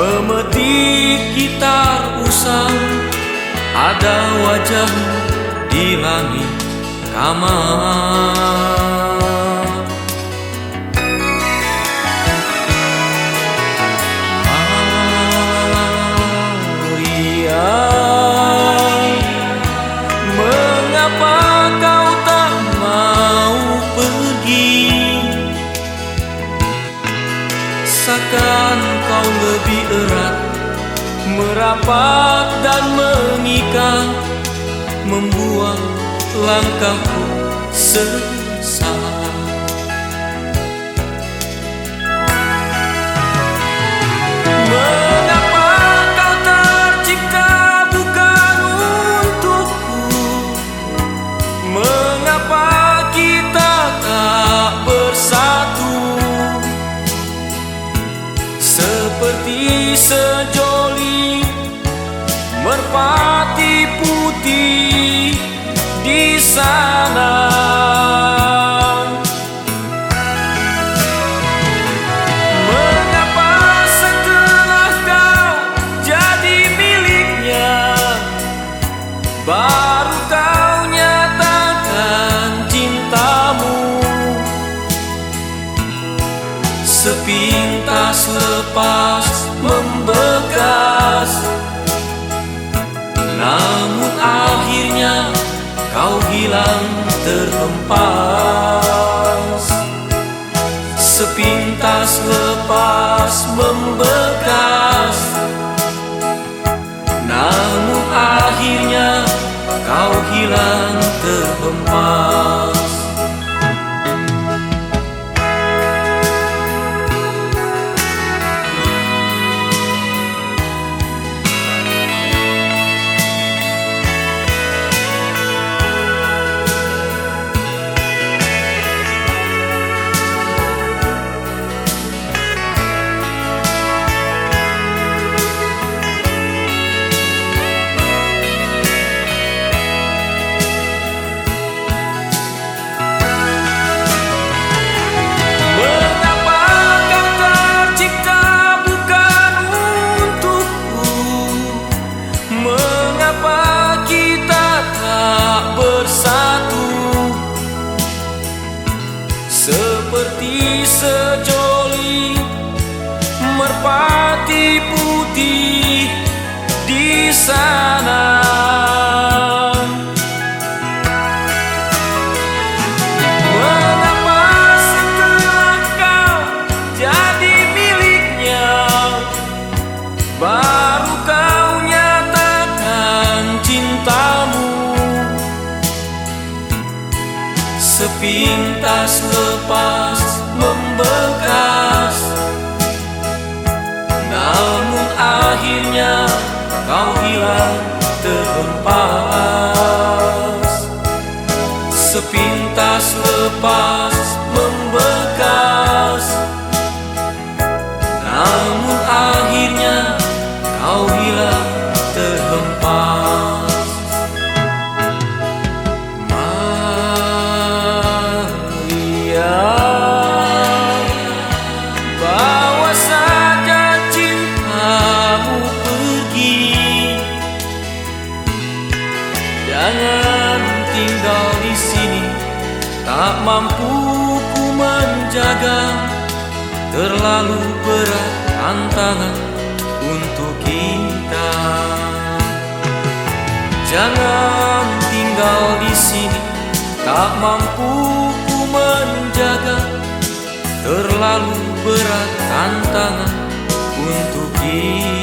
Memetik kita usang. Ada wajah di langit kamar Seakan kau lebih erat. Merapat dan mengikat Membuat langkahku sesat Sejoli merpati putih di sana. Mengapa setelah kau jadi miliknya Baru kau nyatakan cintamu? Sepintas lepas hilang terhempas. Sepintas lepas membekas sejoli merpati putih di sana. Mengapa setelah kau jadi miliknya Baru kau nyatakan cintamu? Sepintas lepas terhempas. Sepintas lepas membekas. Namun akhirnya kau hilang Jangan tinggal di sini. Tak mampu ku menjaga. Terlalu berat tantangan untuk kita. Jangan tinggal di sini. Tak mampu ku menjaga. Terlalu berat tantangan untuk kita